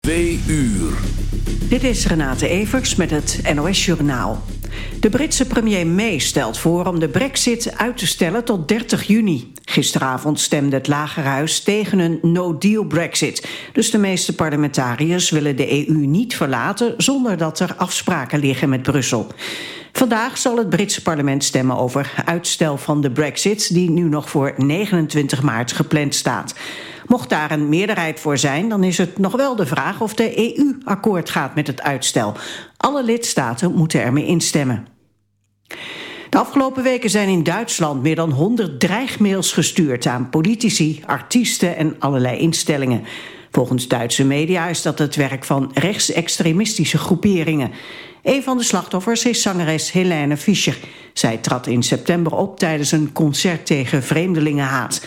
2 uur. Dit is Renate Evers met het NOS Journaal. De Britse premier May stelt voor om de brexit uit te stellen tot 30 juni. Gisteravond stemde het Lagerhuis tegen een no-deal brexit. Dus de meeste parlementariërs willen de EU niet verlaten... zonder dat er afspraken liggen met Brussel. Vandaag zal het Britse parlement stemmen over uitstel van de brexit... die nu nog voor 29 maart gepland staat. Mocht daar een meerderheid voor zijn, dan is het nog wel de vraag of de EU akkoord gaat met het uitstel. Alle lidstaten moeten ermee instemmen. De afgelopen weken zijn in Duitsland meer dan 100 dreigmails gestuurd aan politici, artiesten en allerlei instellingen. Volgens Duitse media is dat het werk van rechtsextremistische groeperingen. Een van de slachtoffers is zangeres Helene Fischer. Zij trad in september op tijdens een concert tegen vreemdelingenhaat.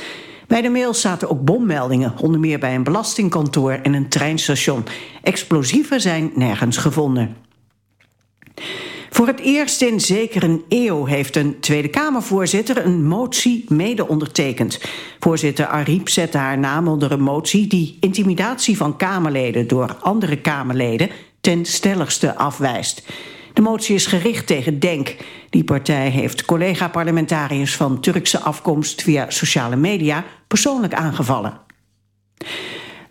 Bij de mail zaten ook bommeldingen, onder meer bij een belastingkantoor en een treinstation. Explosieven zijn nergens gevonden. Voor het eerst in zeker een eeuw heeft een Tweede Kamervoorzitter een motie mede ondertekend. Voorzitter Ariep zette haar naam onder een motie die intimidatie van Kamerleden door andere Kamerleden ten stelligste afwijst. De motie is gericht tegen DENK. Die partij heeft collega-parlementariërs van Turkse afkomst via sociale media persoonlijk aangevallen.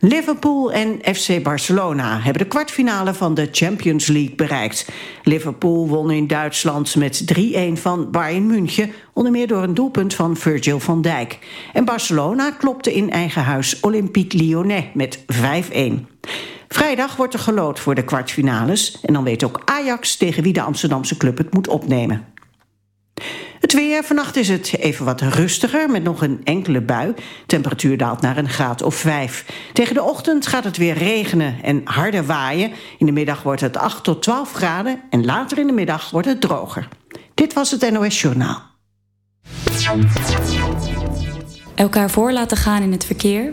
Liverpool en FC Barcelona hebben de kwartfinale van de Champions League bereikt. Liverpool won in Duitsland met 3-1 van Bayern München, onder meer door een doelpunt van Virgil van Dijk. En Barcelona klopte in eigen huis Olympique Lyonnais met 5-1. Vrijdag wordt er gelood voor de kwartfinales en dan weet ook Ajax tegen wie de Amsterdamse club het moet opnemen. Het weer, vannacht is het even wat rustiger met nog een enkele bui. Temperatuur daalt naar een graad of 5. Tegen de ochtend gaat het weer regenen en harder waaien. In de middag wordt het 8 tot 12 graden en later in de middag wordt het droger. Dit was het NOS Journaal. Elkaar voor laten gaan in het verkeer.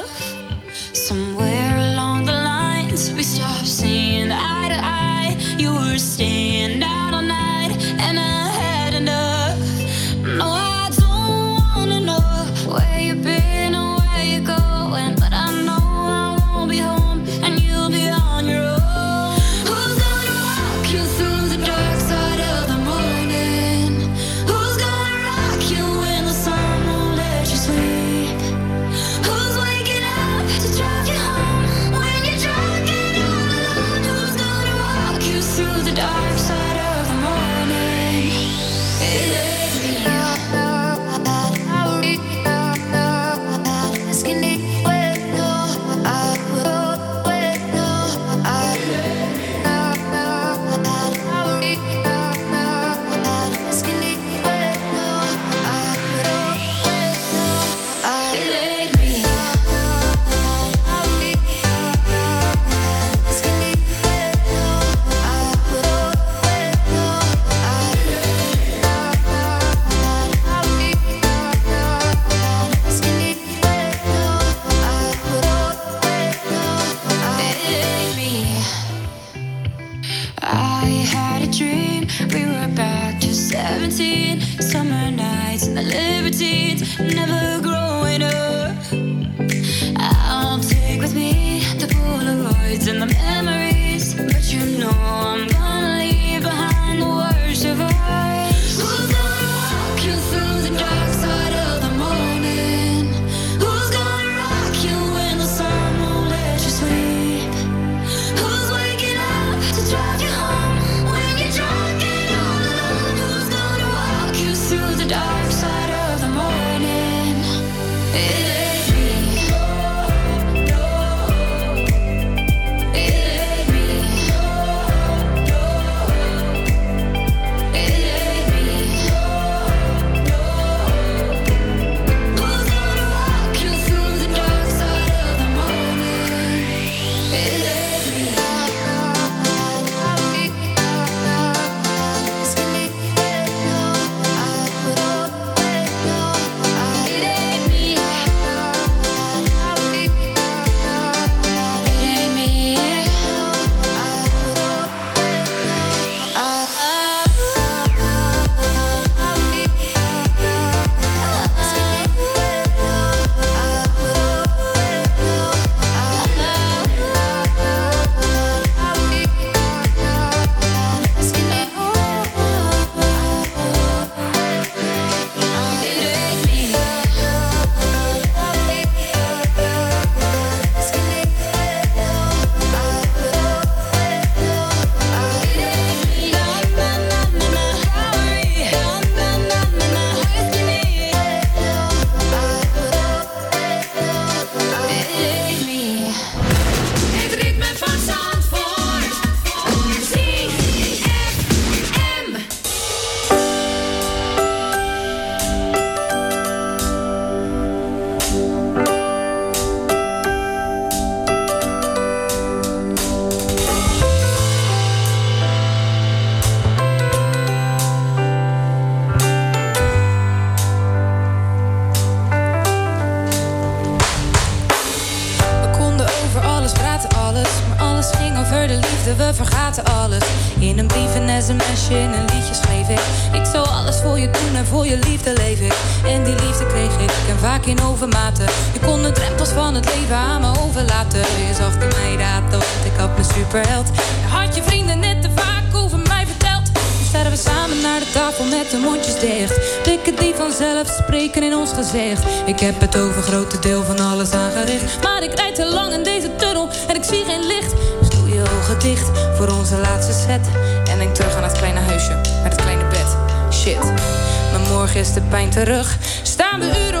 Had je vrienden net te vaak over mij verteld? dan staren we samen naar de tafel met de mondjes dicht. Dikken die vanzelf spreken in ons gezicht. Ik heb het over grote deel van alles aangericht. Maar ik rijd te lang in deze tunnel en ik zie geen licht. Dus doe je ogen dicht voor onze laatste set. En denk terug aan het kleine huisje met het kleine bed. Shit, maar morgen is de pijn terug. Staan we uren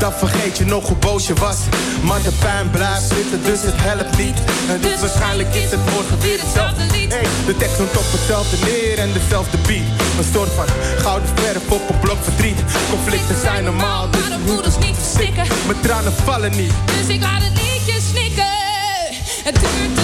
dan vergeet je nog hoe boos je was. Maar de pijn blijft zitten, dus het helpt niet. En dus, dus waarschijnlijk is het woord weer hetzelfde lied. De tekst komt op hetzelfde neer en dezelfde beat. Een soort van gouden verf op een blok verdriet. Conflicten zijn normaal, dus maar de voeders niet verstikken. Mijn tranen vallen niet, dus ik laat het liedje snikken. Het duurt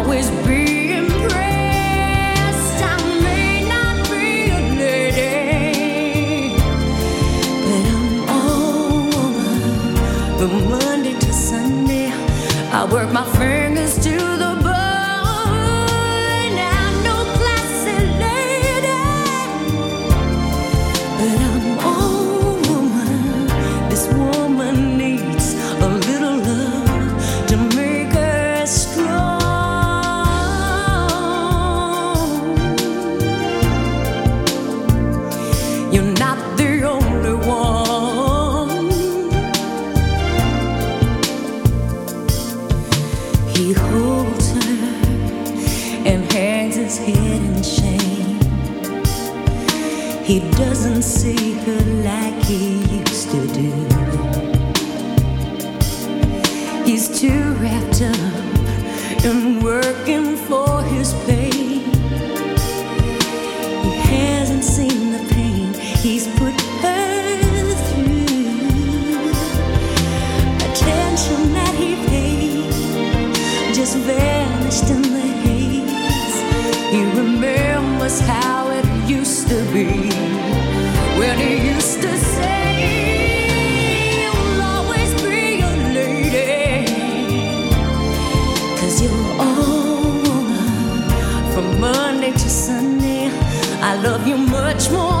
Cause you're all from Monday to Sunday. I love you much more.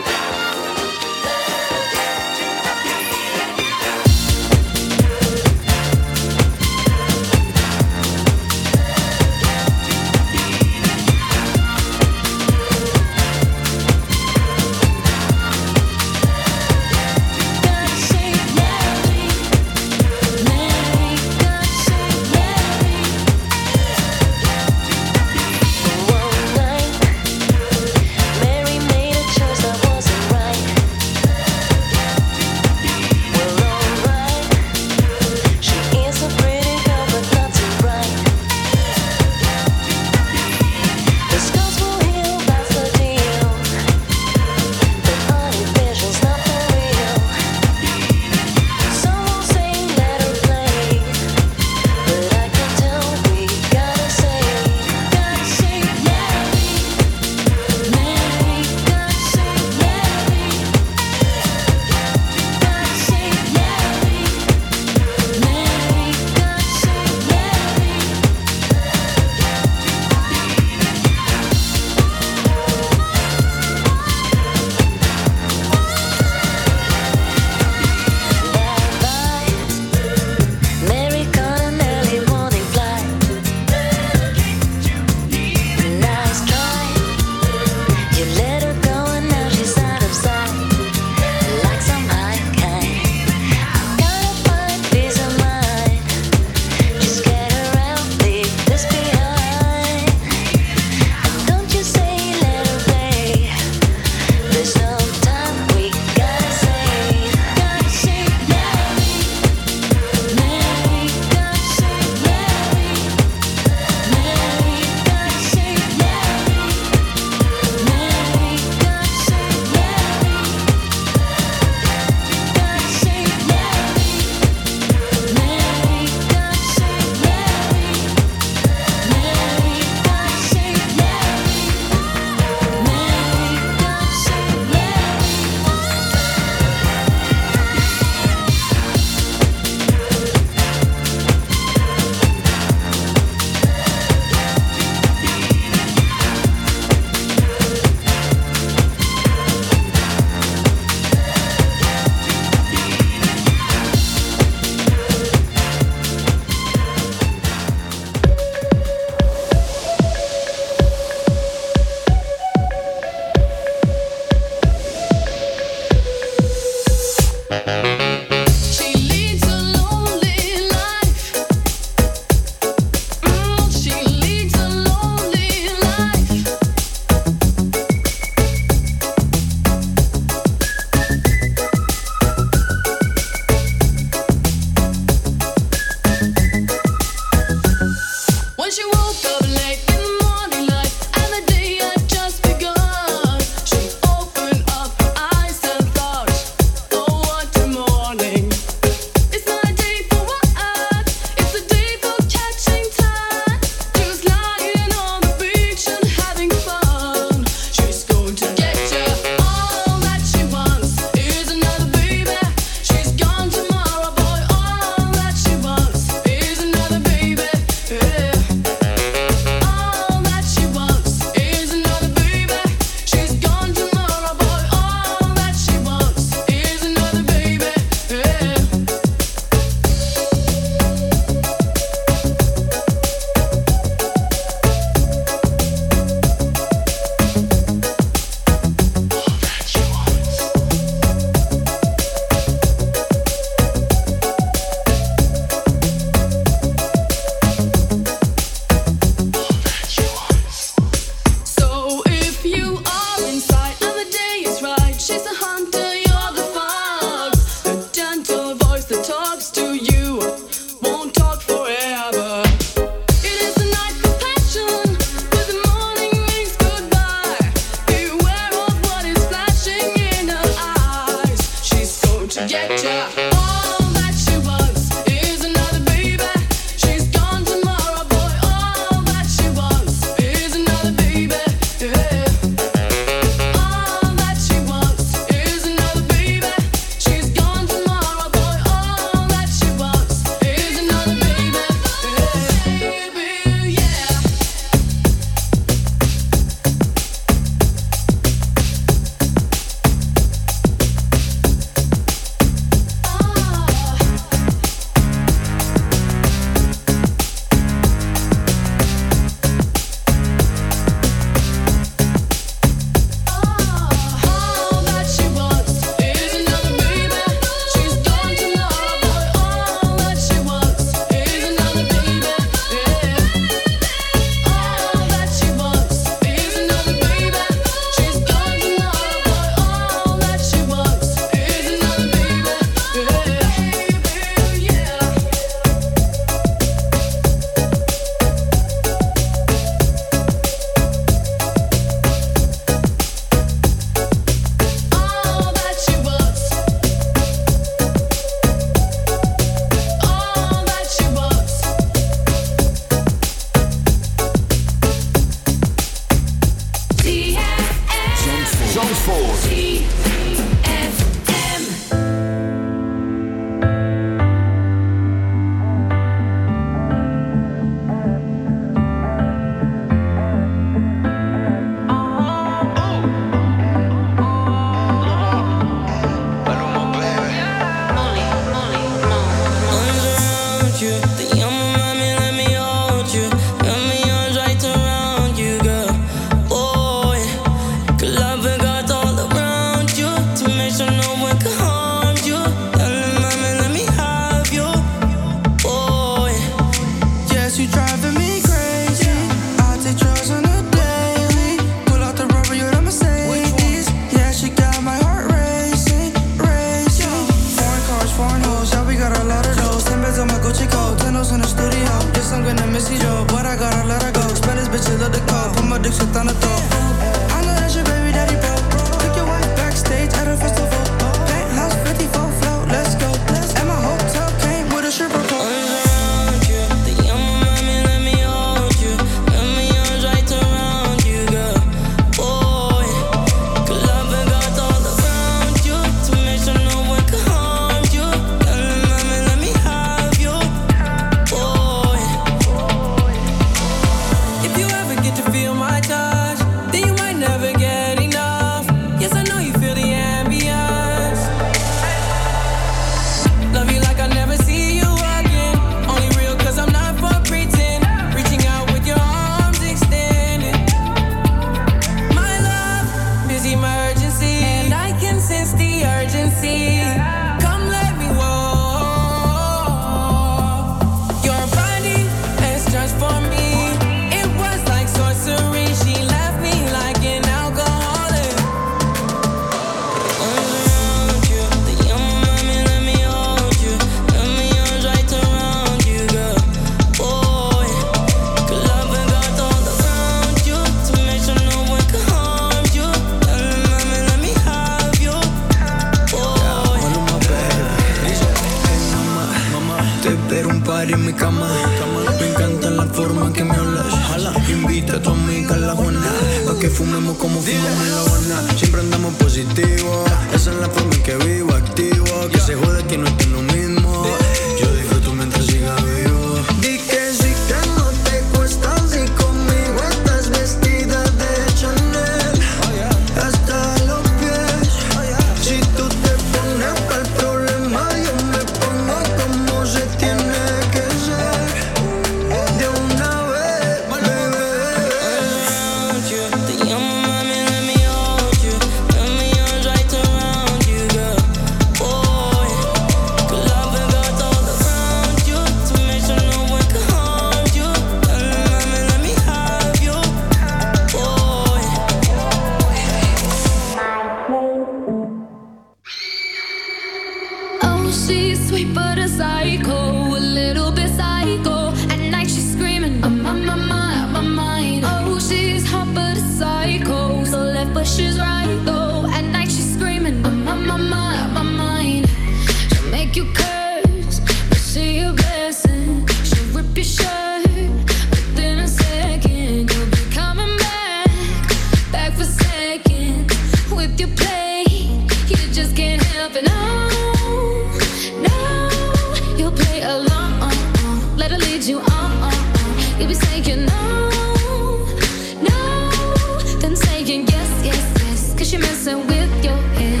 she's messing with your head.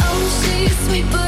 Oh, she's sweet, but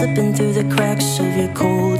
slipping through the cracks of your cold